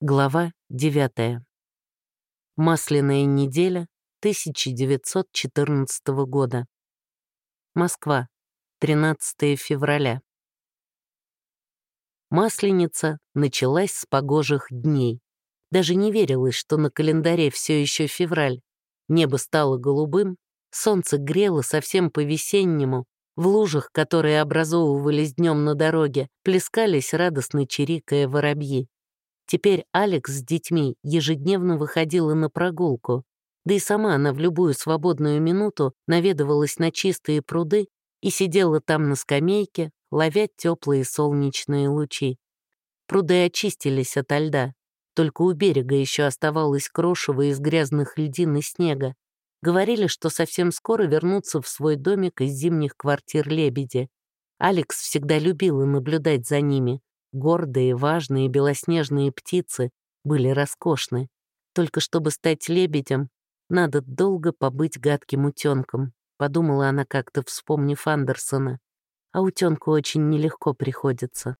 Глава 9. Масляная неделя 1914 года. Москва. 13 февраля. Масленица началась с погожих дней. Даже не верилось, что на календаре все еще февраль. Небо стало голубым, солнце грело совсем по-весеннему, в лужах, которые образовывались днем на дороге, плескались радостно чирикая воробьи. Теперь Алекс с детьми ежедневно выходила на прогулку, да и сама она в любую свободную минуту наведывалась на чистые пруды и сидела там на скамейке, ловя теплые солнечные лучи. Пруды очистились ото льда, только у берега еще оставалось крошево из грязных льдин и снега. Говорили, что совсем скоро вернутся в свой домик из зимних квартир лебеди. Алекс всегда любила наблюдать за ними, Гордые, важные белоснежные птицы были роскошны. Только чтобы стать лебедем, надо долго побыть гадким утенком, подумала она как-то, вспомнив Андерсона. А утенку очень нелегко приходится.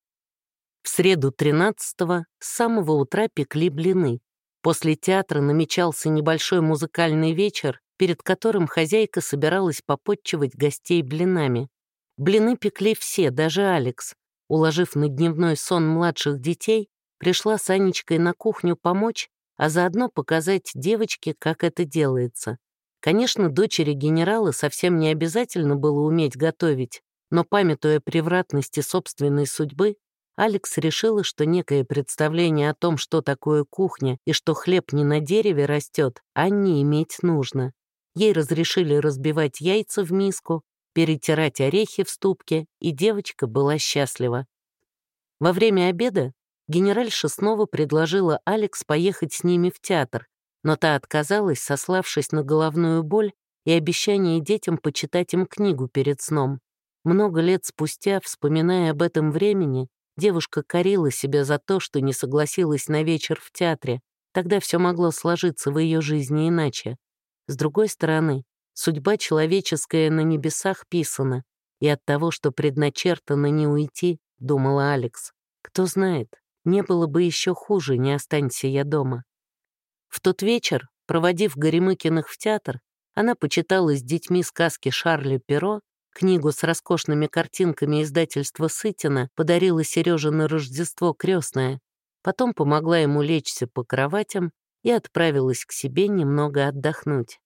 В среду 13-го с самого утра пекли блины. После театра намечался небольшой музыкальный вечер, перед которым хозяйка собиралась попотчевать гостей блинами. Блины пекли все, даже Алекс, Уложив на дневной сон младших детей, пришла с Анечкой на кухню помочь, а заодно показать девочке, как это делается. Конечно, дочери генерала совсем не обязательно было уметь готовить, но, памятуя превратности собственной судьбы, Алекс решила, что некое представление о том, что такое кухня и что хлеб не на дереве растет, Анне иметь нужно. Ей разрешили разбивать яйца в миску, перетирать орехи в ступке, и девочка была счастлива. Во время обеда генеральша снова предложила Алекс поехать с ними в театр, но та отказалась, сославшись на головную боль и обещание детям почитать им книгу перед сном. Много лет спустя, вспоминая об этом времени, девушка корила себя за то, что не согласилась на вечер в театре. Тогда все могло сложиться в ее жизни иначе. С другой стороны, Судьба человеческая на небесах писана, и от того, что предначертано не уйти, думала Алекс. Кто знает, не было бы еще хуже, не останься я дома. В тот вечер, проводив Горемыкиных в театр, она почитала с детьми сказки Шарля Перо, книгу с роскошными картинками издательства Сытина подарила Сереже на Рождество крестное, потом помогла ему лечься по кроватям и отправилась к себе немного отдохнуть.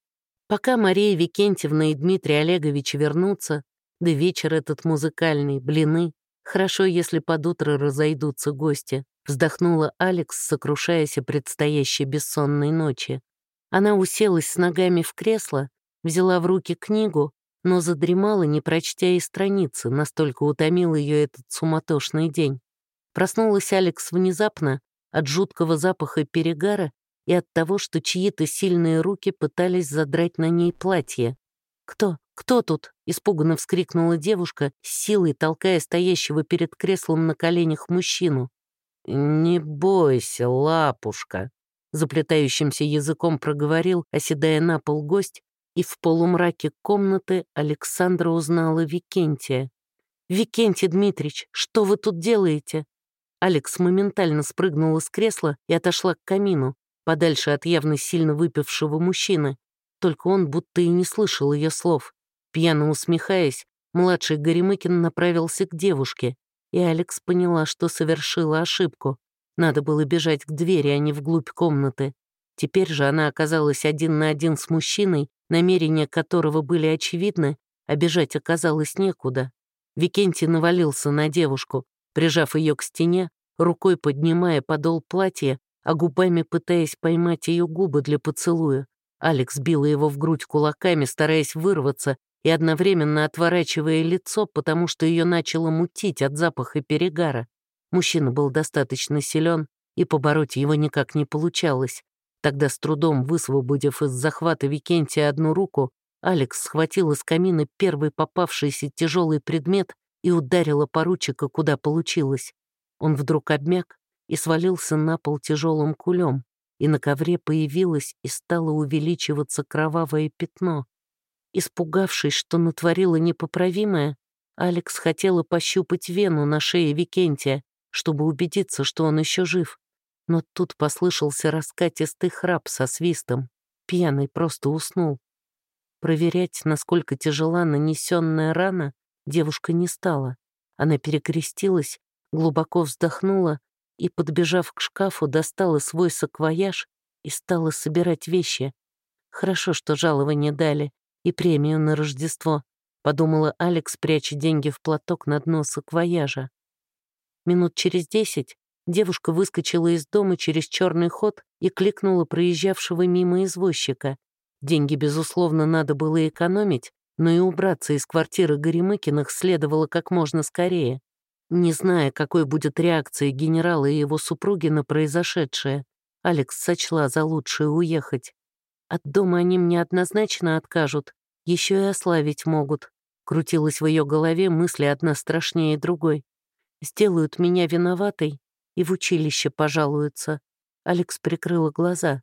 Пока Мария Викентьевна и Дмитрий Олегович вернутся, да вечер этот музыкальный, блины, хорошо, если под утро разойдутся гости, вздохнула Алекс, сокрушаясь о предстоящей бессонной ночи. Она уселась с ногами в кресло, взяла в руки книгу, но задремала, не прочтя и страницы, настолько утомил ее этот суматошный день. Проснулась Алекс внезапно от жуткого запаха перегара и от того, что чьи-то сильные руки пытались задрать на ней платье. «Кто? Кто тут?» — испуганно вскрикнула девушка, силой толкая стоящего перед креслом на коленях мужчину. «Не бойся, лапушка», — заплетающимся языком проговорил, оседая на пол гость, и в полумраке комнаты Александра узнала Викентия. «Викентий Дмитрич, что вы тут делаете?» Алекс моментально спрыгнула с кресла и отошла к камину подальше от явно сильно выпившего мужчины. Только он будто и не слышал ее слов. Пьяно усмехаясь, младший Горемыкин направился к девушке, и Алекс поняла, что совершила ошибку. Надо было бежать к двери, а не вглубь комнаты. Теперь же она оказалась один на один с мужчиной, намерения которого были очевидны, а бежать оказалось некуда. Викентий навалился на девушку, прижав ее к стене, рукой поднимая подол платья, а губами пытаясь поймать ее губы для поцелуя. Алекс била его в грудь кулаками, стараясь вырваться и одновременно отворачивая лицо, потому что ее начало мутить от запаха перегара. Мужчина был достаточно силен, и побороть его никак не получалось. Тогда, с трудом высвободив из захвата Викентия одну руку, Алекс схватил из камина первый попавшийся тяжелый предмет и ударила поручика, куда получилось. Он вдруг обмяк, и свалился на пол тяжелым кулем, и на ковре появилось и стало увеличиваться кровавое пятно. Испугавшись, что натворила непоправимое, Алекс хотела пощупать вену на шее Викентия, чтобы убедиться, что он еще жив. Но тут послышался раскатистый храп со свистом. Пьяный просто уснул. Проверять, насколько тяжела нанесенная рана, девушка не стала. Она перекрестилась, глубоко вздохнула и, подбежав к шкафу, достала свой саквояж и стала собирать вещи. Хорошо, что жалование дали и премию на Рождество, подумала Алекс, пряча деньги в платок на дно саквояжа. Минут через десять девушка выскочила из дома через черный ход и кликнула проезжавшего мимо извозчика. Деньги, безусловно, надо было экономить, но и убраться из квартиры Горемыкиных следовало как можно скорее. Не зная, какой будет реакция генерала и его супруги на произошедшее, Алекс сочла за лучшее уехать. От дома они мне однозначно откажут, еще и ославить могут. Крутилась в ее голове мысли одна страшнее другой. Сделают меня виноватой и в училище пожалуются. Алекс прикрыла глаза.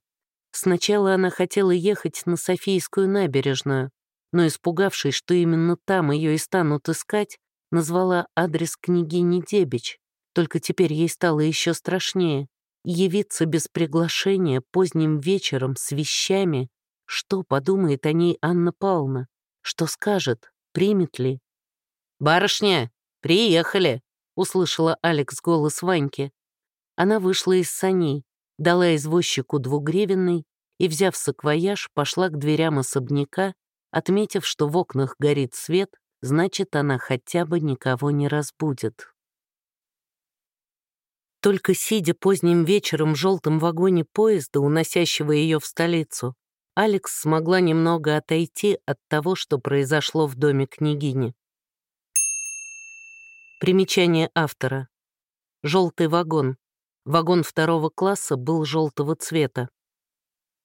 Сначала она хотела ехать на Софийскую набережную, но, испугавшись, что именно там ее и станут искать, назвала адрес княгини Дебич. Только теперь ей стало еще страшнее. Явиться без приглашения поздним вечером с вещами. Что подумает о ней Анна Павловна? Что скажет? Примет ли? «Барышня, приехали!» — услышала Алекс голос Ваньки. Она вышла из саней, дала извозчику двугривенный и, взяв саквояж, пошла к дверям особняка, отметив, что в окнах горит свет, значит, она хотя бы никого не разбудит. Только сидя поздним вечером в желтом вагоне поезда, уносящего ее в столицу, Алекс смогла немного отойти от того, что произошло в доме княгини. Примечание автора. Желтый вагон. Вагон второго класса был желтого цвета.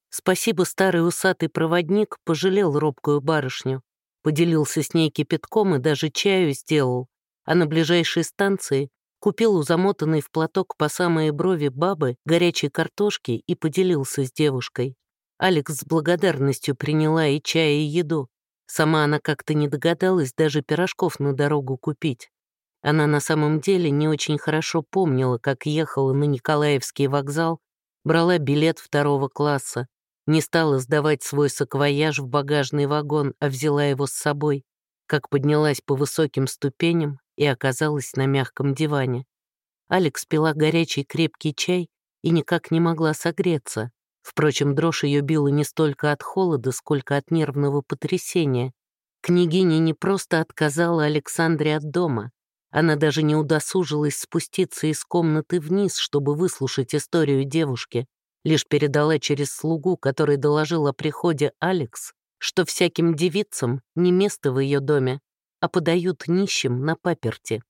Спасибо, старый усатый проводник пожалел робкую барышню, поделился с ней кипятком и даже чаю сделал, а на ближайшей станции купил у замотанной в платок по самые брови бабы горячей картошки и поделился с девушкой. Алекс с благодарностью приняла и чай, и еду. Сама она как-то не догадалась даже пирожков на дорогу купить. Она на самом деле не очень хорошо помнила, как ехала на Николаевский вокзал, брала билет второго класса, не стала сдавать свой саквояж в багажный вагон, а взяла его с собой, как поднялась по высоким ступеням и оказалась на мягком диване. Алекс пила горячий крепкий чай и никак не могла согреться. Впрочем, дрожь ее била не столько от холода, сколько от нервного потрясения. Княгиня не просто отказала Александре от дома, она даже не удосужилась спуститься из комнаты вниз, чтобы выслушать историю девушки, лишь передала через слугу, который доложил о приходе Алекс, что всяким девицам не место в ее доме, а подают нищим на паперти.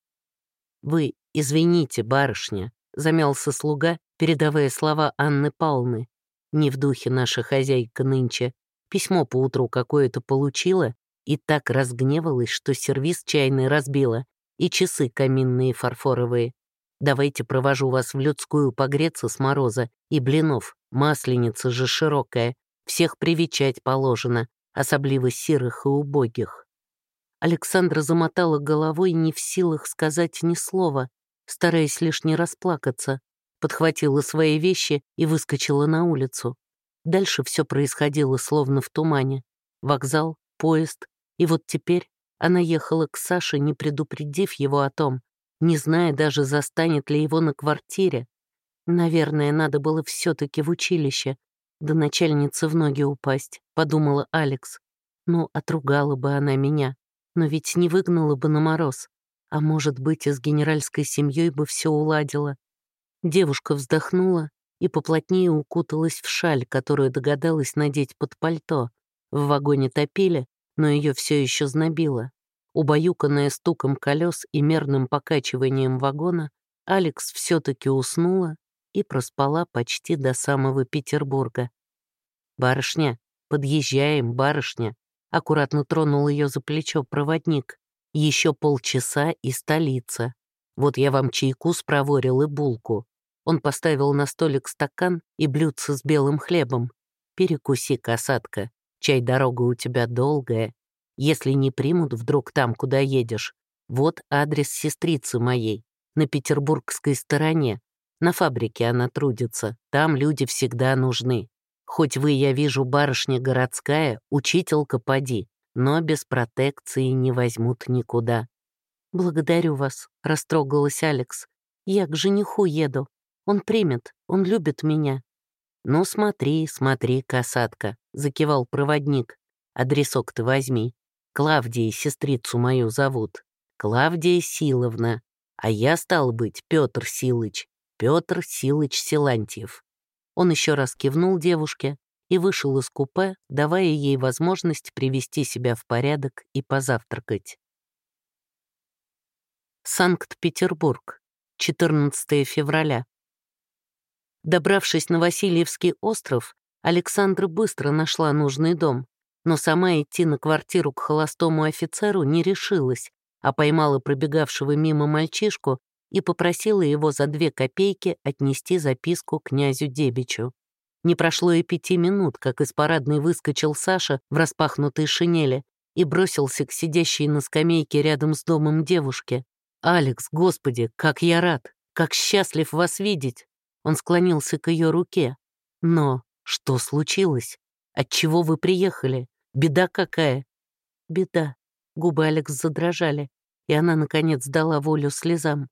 «Вы извините, барышня», — замялся слуга, передавая слова Анны Палны. «Не в духе наша хозяйка нынче. Письмо поутру какое-то получила и так разгневалась, что сервиз чайный разбила и часы каминные фарфоровые. Давайте провожу вас в людскую погреться с мороза и блинов, масленица же широкая, всех привечать положено, особливо сирых и убогих». Александра замотала головой, не в силах сказать ни слова, стараясь лишь не расплакаться, подхватила свои вещи и выскочила на улицу. Дальше все происходило словно в тумане. Вокзал, поезд, и вот теперь она ехала к Саше, не предупредив его о том, не зная даже, застанет ли его на квартире. Наверное, надо было все таки в училище, до начальницы в ноги упасть, подумала Алекс. Ну, отругала бы она меня, но ведь не выгнала бы на мороз. А может быть, и с генеральской семьей бы все уладила. Девушка вздохнула и поплотнее укуталась в шаль, которую догадалась надеть под пальто. В вагоне топили, но ее все еще знобило. Убаюканная стуком колес и мерным покачиванием вагона, Алекс все-таки уснула и проспала почти до самого Петербурга. «Барышня, подъезжаем, барышня!» Аккуратно тронул ее за плечо проводник. «Еще полчаса и столица. Вот я вам чайку спроворил и булку». Он поставил на столик стакан и блюдце с белым хлебом. «Перекуси, касатка, Чай дорога у тебя долгая. Если не примут вдруг там, куда едешь, вот адрес сестрицы моей, на петербургской стороне. На фабрике она трудится, там люди всегда нужны. Хоть вы, я вижу, барышня городская, учителька поди, но без протекции не возьмут никуда». «Благодарю вас», — растрогалась Алекс. «Я к жениху еду. Он примет, он любит меня». «Ну смотри, смотри, касатка», — закивал проводник. «Адресок ты возьми. Клавдии сестрицу мою зовут. Клавдия Силовна. А я, стал быть, Петр Силыч. Петр Силыч Силантьев». Он еще раз кивнул девушке и вышел из купе, давая ей возможность привести себя в порядок и позавтракать. Санкт-Петербург, 14 февраля. Добравшись на Васильевский остров, Александра быстро нашла нужный дом, но сама идти на квартиру к холостому офицеру не решилась, а поймала пробегавшего мимо мальчишку и попросила его за две копейки отнести записку князю Дебичу. Не прошло и пяти минут, как из парадной выскочил Саша в распахнутой шинели и бросился к сидящей на скамейке рядом с домом девушке. «Алекс, господи, как я рад! Как счастлив вас видеть!» Он склонился к ее руке. «Но что случилось? Отчего вы приехали? Беда какая?» «Беда». Губы Алекс задрожали, и она, наконец, дала волю слезам.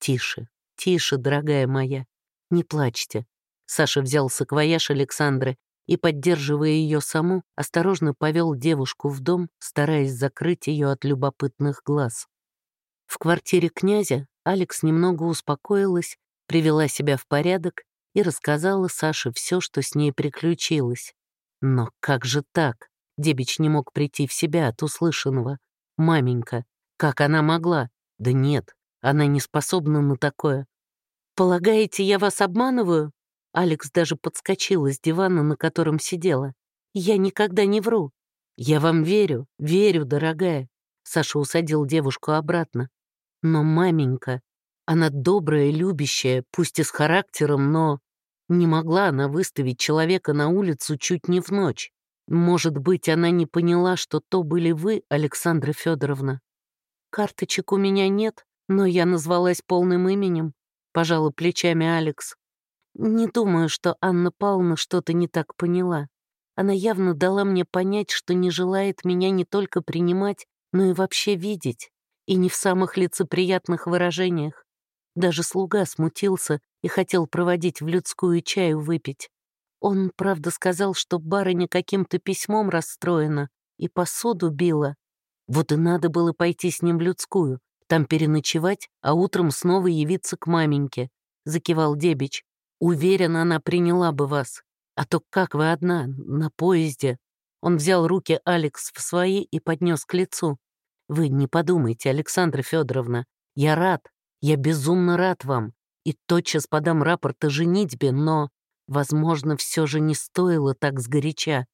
«Тише, тише, дорогая моя, не плачьте». Саша взял саквояж Александры и, поддерживая ее саму, осторожно повел девушку в дом, стараясь закрыть ее от любопытных глаз. В квартире князя Алекс немного успокоилась, привела себя в порядок и рассказала Саше все, что с ней приключилось. Но как же так? Дебич не мог прийти в себя от услышанного. «Маменька, как она могла? Да нет, она не способна на такое». «Полагаете, я вас обманываю?» Алекс даже подскочила с дивана, на котором сидела. «Я никогда не вру». «Я вам верю, верю, дорогая». Саша усадил девушку обратно. Но маменька, она добрая, любящая, пусть и с характером, но... Не могла она выставить человека на улицу чуть не в ночь. Может быть, она не поняла, что то были вы, Александра Федоровна. Карточек у меня нет, но я назвалась полным именем, пожала плечами Алекс. Не думаю, что Анна Павловна что-то не так поняла. Она явно дала мне понять, что не желает меня не только принимать, но и вообще видеть и не в самых лицеприятных выражениях. Даже слуга смутился и хотел проводить в людскую чаю выпить. Он, правда, сказал, что барыня каким-то письмом расстроена и посуду била. Вот и надо было пойти с ним в людскую, там переночевать, а утром снова явиться к маменьке, — закивал Дебич. Уверен, она приняла бы вас. А то как вы одна, на поезде? Он взял руки Алекс в свои и поднес к лицу. Вы не подумайте, Александра Федоровна, я рад, я безумно рад вам и тотчас подам рапорт о женитьбе, но, возможно, все же не стоило так сгоряча.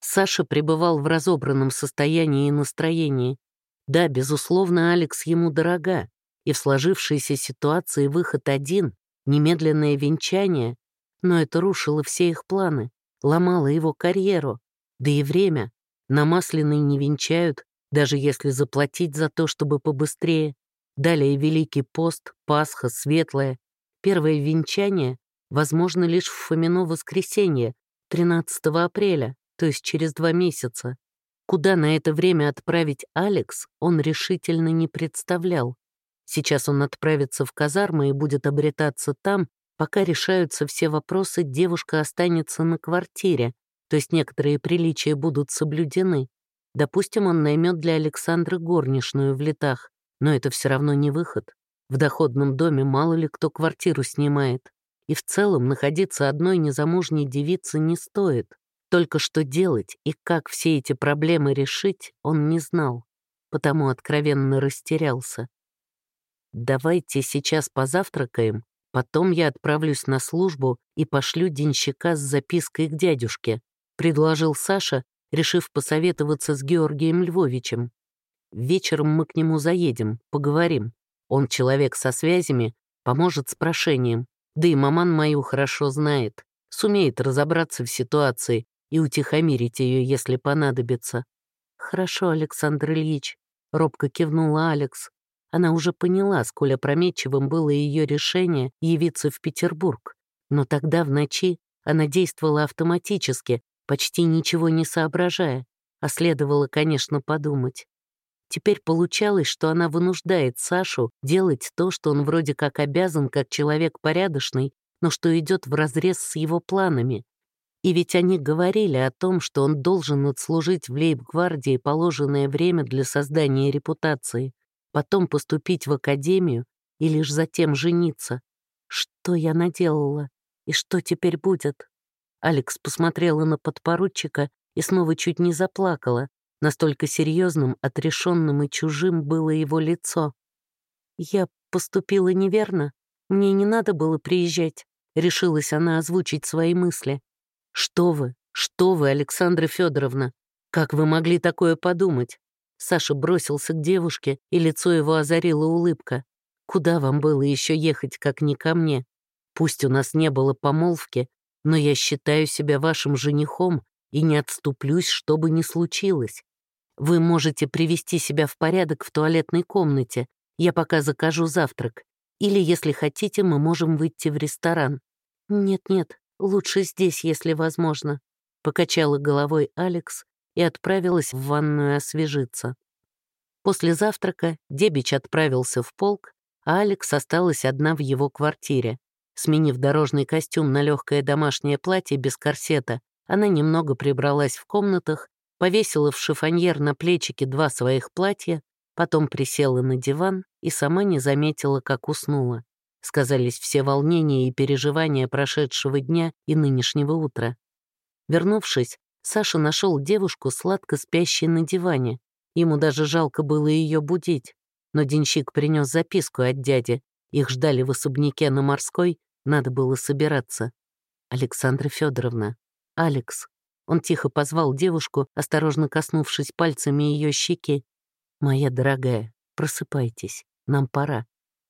Саша пребывал в разобранном состоянии и настроении. Да, безусловно, Алекс ему дорога, и в сложившейся ситуации выход один — немедленное венчание, но это рушило все их планы, ломало его карьеру, да и время. На Масляной не венчают, даже если заплатить за то, чтобы побыстрее. Далее Великий пост, Пасха, Светлое. Первое венчание возможно лишь в Фомино воскресенье, 13 апреля, то есть через два месяца. Куда на это время отправить Алекс, он решительно не представлял. Сейчас он отправится в казармы и будет обретаться там, пока решаются все вопросы, девушка останется на квартире, то есть некоторые приличия будут соблюдены. Допустим, он наймет для Александры горничную в летах, но это все равно не выход. В доходном доме мало ли кто квартиру снимает. И в целом находиться одной незамужней девице не стоит. Только что делать и как все эти проблемы решить, он не знал, потому откровенно растерялся. «Давайте сейчас позавтракаем, потом я отправлюсь на службу и пошлю денщика с запиской к дядюшке», — предложил Саша, решив посоветоваться с Георгием Львовичем. Вечером мы к нему заедем, поговорим. Он человек со связями, поможет с прошением. Да и маман мою хорошо знает, сумеет разобраться в ситуации и утихомирить ее, если понадобится. «Хорошо, Александр Ильич», — робко кивнула Алекс. Она уже поняла, сколь опрометчивым было ее решение явиться в Петербург. Но тогда в ночи она действовала автоматически, почти ничего не соображая, а следовало, конечно, подумать. Теперь получалось, что она вынуждает Сашу делать то, что он вроде как обязан, как человек порядочный, но что идет вразрез с его планами. И ведь они говорили о том, что он должен отслужить в лейб-гвардии положенное время для создания репутации, потом поступить в академию и лишь затем жениться. Что я наделала? И что теперь будет? Алекс посмотрела на подпоручика и снова чуть не заплакала. Настолько серьезным, отрешенным и чужим было его лицо. «Я поступила неверно. Мне не надо было приезжать», — решилась она озвучить свои мысли. «Что вы, что вы, Александра Федоровна? Как вы могли такое подумать?» Саша бросился к девушке, и лицо его озарила улыбка. «Куда вам было еще ехать, как не ко мне? Пусть у нас не было помолвки, но я считаю себя вашим женихом и не отступлюсь, что бы ни случилось. Вы можете привести себя в порядок в туалетной комнате, я пока закажу завтрак. Или, если хотите, мы можем выйти в ресторан. Нет-нет, лучше здесь, если возможно. Покачала головой Алекс и отправилась в ванную освежиться. После завтрака Дебич отправился в полк, а Алекс осталась одна в его квартире. Сменив дорожный костюм на легкое домашнее платье без корсета, она немного прибралась в комнатах, повесила в шифоньер на плечики два своих платья, потом присела на диван и сама не заметила, как уснула. Сказались все волнения и переживания прошедшего дня и нынешнего утра. Вернувшись, Саша нашел девушку, сладко спящей на диване. Ему даже жалко было ее будить. Но денщик принес записку от дяди. Их ждали в особняке на Морской, надо было собираться. Александра Федоровна, Алекс. Он тихо позвал девушку, осторожно коснувшись пальцами ее щеки. «Моя дорогая, просыпайтесь, нам пора».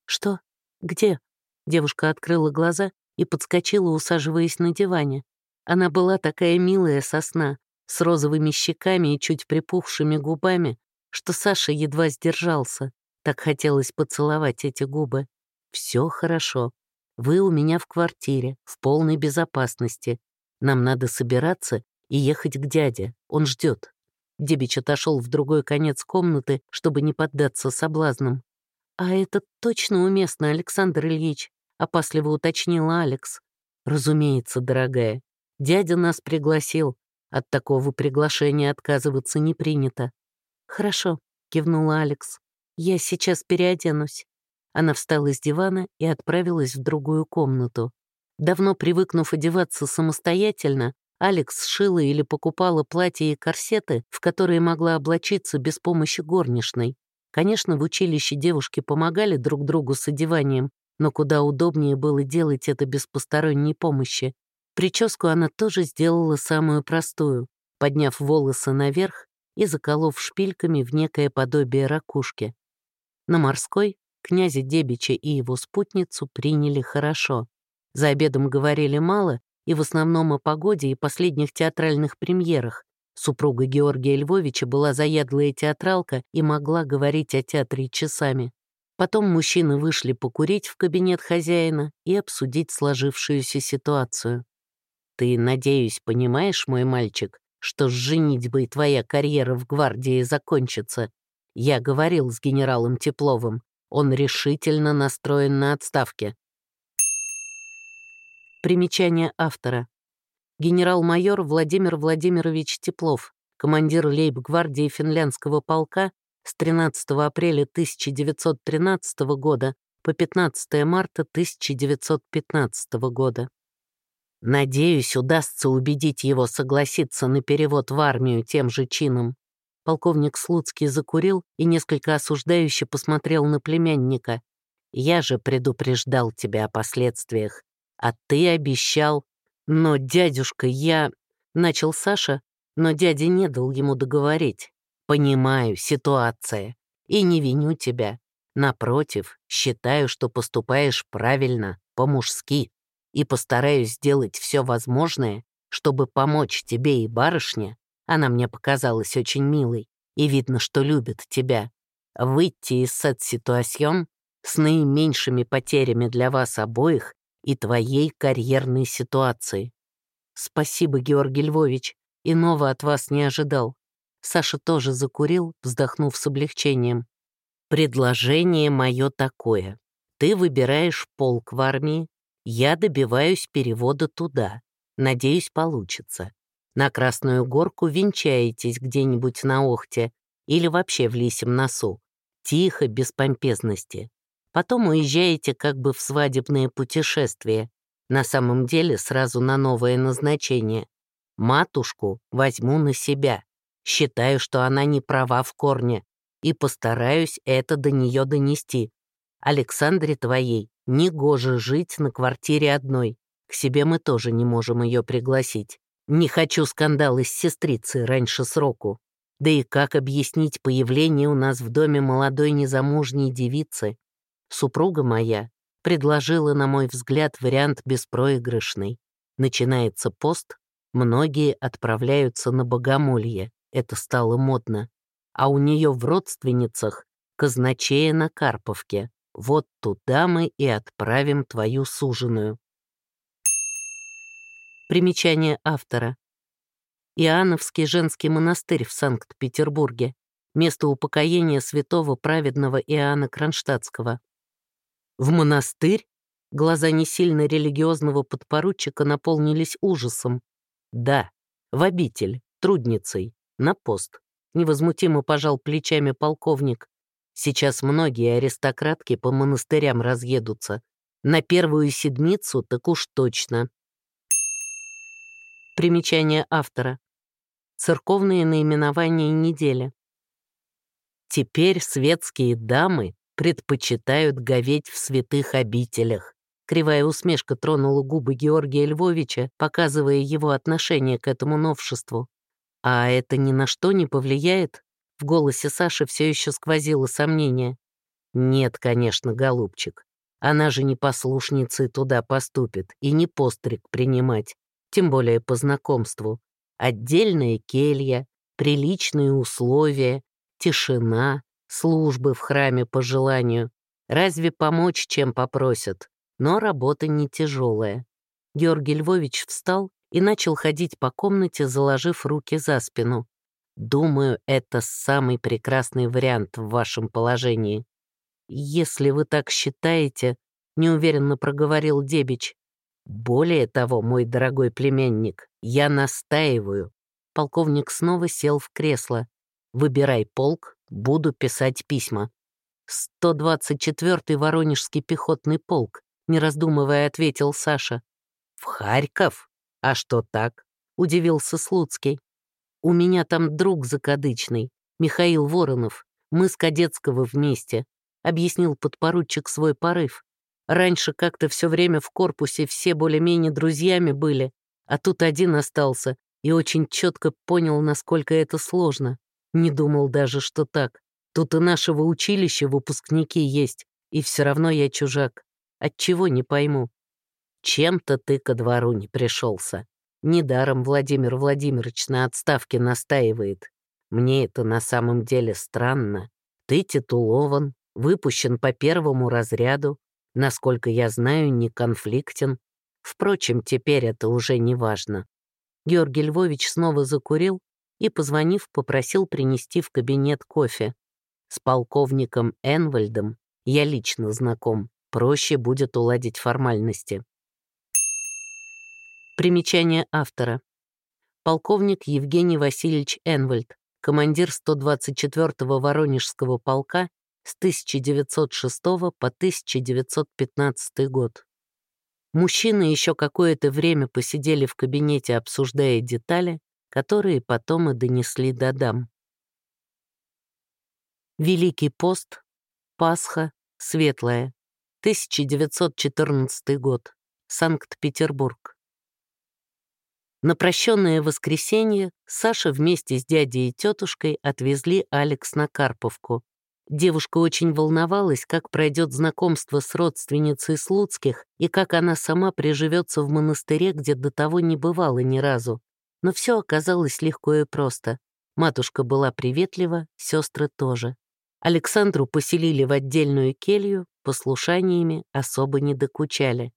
«Что? Где?» Девушка открыла глаза и подскочила, усаживаясь на диване. Она была такая милая сосна, с розовыми щеками и чуть припухшими губами, что Саша едва сдержался. Так хотелось поцеловать эти губы. «Все хорошо», вы у меня в квартире, в полной безопасности. Нам надо собираться и ехать к дяде. Он ждет. Дебич отошел в другой конец комнаты, чтобы не поддаться соблазнам. «А это точно уместно, Александр Ильич?» — опасливо уточнила Алекс. «Разумеется, дорогая. Дядя нас пригласил. От такого приглашения отказываться не принято». «Хорошо», — кивнула Алекс. «Я сейчас переоденусь». Она встала с дивана и отправилась в другую комнату. Давно привыкнув одеваться самостоятельно, Алекс сшила или покупала платья и корсеты, в которые могла облачиться без помощи горничной. Конечно, в училище девушки помогали друг другу с одеванием, но куда удобнее было делать это без посторонней помощи. Прическу она тоже сделала самую простую, подняв волосы наверх и заколов шпильками в некое подобие ракушки. На морской Князя Дебича и его спутницу приняли хорошо. За обедом говорили мало, и в основном о погоде и последних театральных премьерах. Супруга Георгия Львовича была заядлая театралка и могла говорить о театре часами. Потом мужчины вышли покурить в кабинет хозяина и обсудить сложившуюся ситуацию. «Ты, надеюсь, понимаешь, мой мальчик, что с женитьбой твоя карьера в гвардии закончится? Я говорил с генералом Тепловым. Он решительно настроен на отставке. Примечание автора. Генерал-майор Владимир Владимирович Теплов, командир лейб-гвардии финляндского полка с 13 апреля 1913 года по 15 марта 1915 года. Надеюсь, удастся убедить его согласиться на перевод в армию тем же чином. Полковник Слуцкий закурил и несколько осуждающе посмотрел на племянника. «Я же предупреждал тебя о последствиях. А ты обещал...» «Но, дядюшка, я...» — начал Саша, но дядя не дал ему договорить. «Понимаю, ситуация. И не виню тебя. Напротив, считаю, что поступаешь правильно, по-мужски, и постараюсь сделать все возможное, чтобы помочь тебе и барышне она мне показалась очень милой, и видно, что любит тебя. выйти из сет-ситуацион с наименьшими потерями для вас обоих и твоей карьерной ситуации. Спасибо, Георгий Львович, иного от вас не ожидал. Саша тоже закурил, вздохнув с облегчением. Предложение мое такое. Ты выбираешь полк в армии, я добиваюсь перевода туда. Надеюсь, получится. На Красную Горку венчаетесь где-нибудь на Охте или вообще в Лисем носу. Тихо, без помпезности. Потом уезжаете как бы в свадебное путешествие. На самом деле сразу на новое назначение. Матушку возьму на себя. Считаю, что она не права в корне. И постараюсь это до нее донести. Александре твоей негоже жить на квартире одной. К себе мы тоже не можем ее пригласить. Не хочу скандалы с сестрицей раньше сроку. Да и как объяснить появление у нас в доме молодой незамужней девицы? Супруга моя предложила, на мой взгляд, вариант беспроигрышный. Начинается пост, многие отправляются на богомолье, это стало модно. А у нее в родственницах казначея на Карповке. Вот туда мы и отправим твою суженую. Примечание автора. Иоанновский женский монастырь в Санкт-Петербурге. Место упокоения святого праведного Иоанна Кронштадтского. В монастырь? Глаза не сильно религиозного подпоручика наполнились ужасом. Да, в обитель, трудницей, на пост. Невозмутимо пожал плечами полковник. Сейчас многие аристократки по монастырям разъедутся. На первую седмицу так уж точно. Примечание автора. Церковные наименования недели. Теперь светские дамы предпочитают говеть в святых обителях. Кривая усмешка тронула губы Георгия Львовича, показывая его отношение к этому новшеству. А это ни на что не повлияет? В голосе Саши все еще сквозило сомнение. «Нет, конечно, голубчик. Она же не послушницей туда поступит и не постриг принимать, тем более по знакомству. Отдельная келья, приличные условия, тишина, службы в храме по желанию. Разве помочь, чем попросят? Но работа не тяжелая. Георгий Львович встал и начал ходить по комнате, заложив руки за спину. Думаю, это самый прекрасный вариант в вашем положении. Если вы так считаете, неуверенно проговорил Дебич. Более того, мой дорогой племянник, я настаиваю. Полковник снова сел в кресло. Выбирай полк, буду писать письма. 124-й Воронежский пехотный полк, не раздумывая, ответил Саша. В Харьков? А что так? Удивился Слуцкий. У меня там друг закадычный, Михаил Воронов. Мы с Кадетского вместе», — объяснил подпоручик свой порыв. «Раньше как-то все время в корпусе все более-менее друзьями были, а тут один остался и очень четко понял, насколько это сложно. Не думал даже, что так. Тут и нашего училища выпускники есть, и все равно я чужак. Отчего не пойму. Чем-то ты ко двору не пришелся. Недаром Владимир Владимирович на отставке настаивает. Мне это на самом деле странно. Ты титулован, выпущен по первому разряду, насколько я знаю, не конфликтен. Впрочем, теперь это уже не важно. Георгий Львович снова закурил и, позвонив, попросил принести в кабинет кофе. С полковником Энвальдом я лично знаком, проще будет уладить формальности. Примечание автора. Полковник Евгений Васильевич Энвальд, командир 124-го Воронежского полка с 1906 по 1915 год. Мужчины еще какое-то время посидели в кабинете, обсуждая детали, которые потом и донесли до дам. Великий пост, Пасха, Светлая, 1914 год, Санкт-Петербург. На прощенное воскресенье Саша вместе с дядей и тетушкой отвезли Алекс на Карповку. Девушка очень волновалась, как пройдет знакомство с родственницей Слуцких и как она сама приживется в монастыре, где до того не бывало ни разу. Но все оказалось легко и просто. Матушка была приветлива, сестры тоже. Александру поселили в отдельную келью, послушаниями особо не докучали.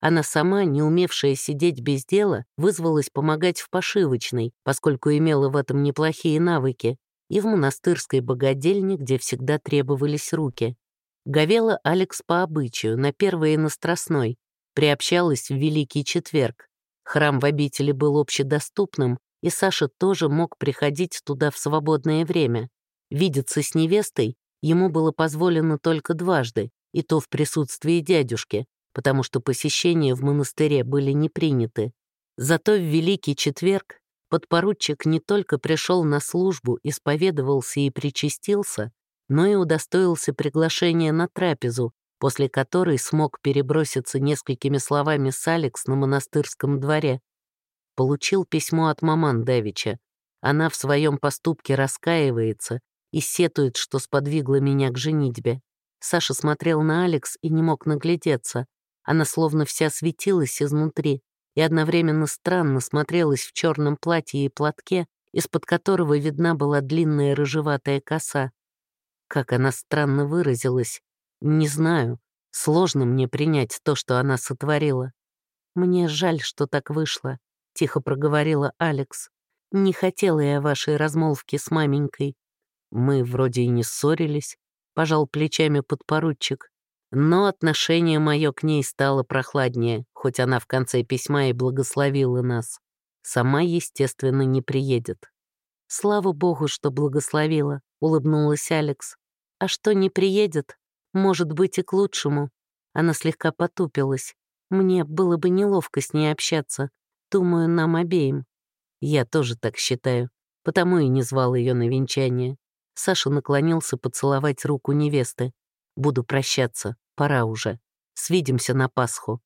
Она сама, не умевшая сидеть без дела, вызвалась помогать в пошивочной, поскольку имела в этом неплохие навыки, и в монастырской богадельне, где всегда требовались руки. Говела Алекс по обычаю, на первой и на Страстной, приобщалась в Великий Четверг. Храм в обители был общедоступным, и Саша тоже мог приходить туда в свободное время. Видеться с невестой ему было позволено только дважды, и то в присутствии дядюшки, потому что посещения в монастыре были не приняты. Зато в Великий Четверг подпоручик не только пришел на службу, исповедовался и причастился, но и удостоился приглашения на трапезу, после которой смог переброситься несколькими словами с Алекс на монастырском дворе. Получил письмо от маман Давича. Она в своем поступке раскаивается и сетует, что сподвигла меня к женитьбе. Саша смотрел на Алекс и не мог наглядеться. Она словно вся светилась изнутри и одновременно странно смотрелась в черном платье и платке, из-под которого видна была длинная рыжеватая коса. Как она странно выразилась, не знаю. Сложно мне принять то, что она сотворила. «Мне жаль, что так вышло», — тихо проговорила Алекс. «Не хотела я вашей размолвки с маменькой». «Мы вроде и не ссорились», — пожал плечами подпоручик. Но отношение мое к ней стало прохладнее, хоть она в конце письма и благословила нас. Сама, естественно, не приедет. «Слава богу, что благословила», — улыбнулась Алекс. «А что не приедет, может быть и к лучшему». Она слегка потупилась. «Мне было бы неловко с ней общаться. Думаю, нам обеим». «Я тоже так считаю, потому и не звал ее на венчание». Саша наклонился поцеловать руку невесты. Буду прощаться, пора уже. Свидимся на Пасху».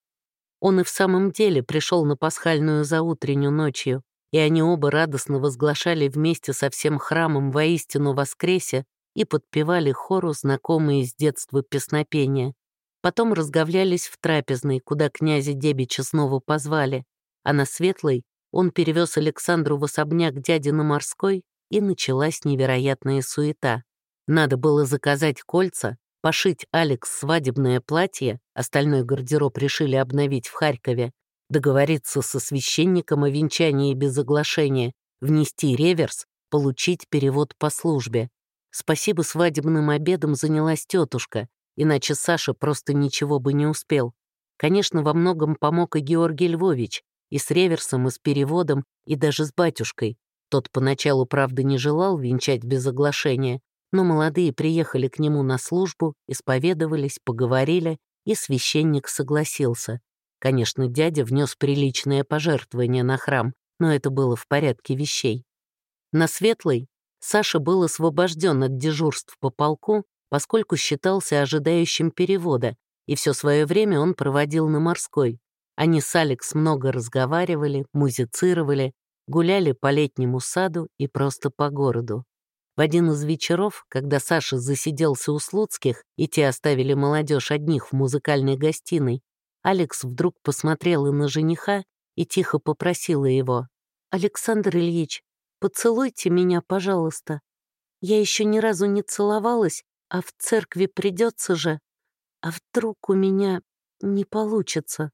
Он и в самом деле пришел на пасхальную заутреннюю ночью, и они оба радостно возглашали вместе со всем храмом воистину воскресе и подпевали хору знакомые с детства песнопения. Потом разговлялись в трапезной, куда князя Дебича снова позвали, а на Светлой он перевез Александру в особняк дяди на Морской, и началась невероятная суета. Надо было заказать кольца, пошить Алекс свадебное платье, остальной гардероб решили обновить в Харькове, договориться со священником о венчании без оглашения, внести реверс, получить перевод по службе. Спасибо свадебным обедом занялась тетушка, иначе Саша просто ничего бы не успел. Конечно, во многом помог и Георгий Львович, и с реверсом, и с переводом, и даже с батюшкой. Тот поначалу, правда, не желал венчать без оглашения, но молодые приехали к нему на службу, исповедовались, поговорили, и священник согласился. Конечно, дядя внес приличное пожертвование на храм, но это было в порядке вещей. На Светлой Саша был освобожден от дежурств по полку, поскольку считался ожидающим перевода, и все свое время он проводил на морской. Они с Алекс много разговаривали, музицировали, гуляли по летнему саду и просто по городу. В один из вечеров, когда Саша засиделся у Слуцких, и те оставили молодежь одних в музыкальной гостиной, Алекс вдруг посмотрела на жениха и тихо попросила его. «Александр Ильич, поцелуйте меня, пожалуйста. Я еще ни разу не целовалась, а в церкви придется же. А вдруг у меня не получится?»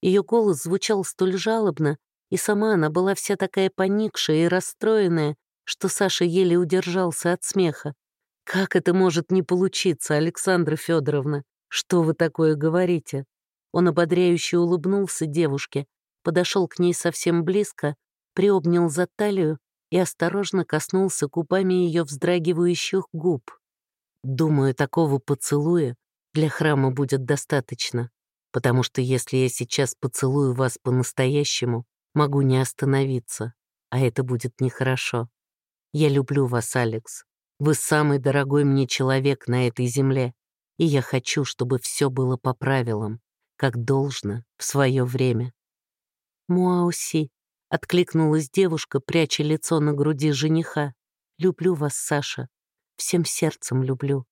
Ее голос звучал столь жалобно, и сама она была вся такая поникшая и расстроенная, что Саша еле удержался от смеха. «Как это может не получиться, Александра Федоровна? Что вы такое говорите?» Он ободряюще улыбнулся девушке, подошел к ней совсем близко, приобнял за талию и осторожно коснулся губами ее вздрагивающих губ. «Думаю, такого поцелуя для храма будет достаточно, потому что если я сейчас поцелую вас по-настоящему, могу не остановиться, а это будет нехорошо. Я люблю вас, Алекс. Вы самый дорогой мне человек на этой земле, и я хочу, чтобы все было по правилам, как должно, в свое время». «Муауси», — откликнулась девушка, пряча лицо на груди жениха. «Люблю вас, Саша. Всем сердцем люблю».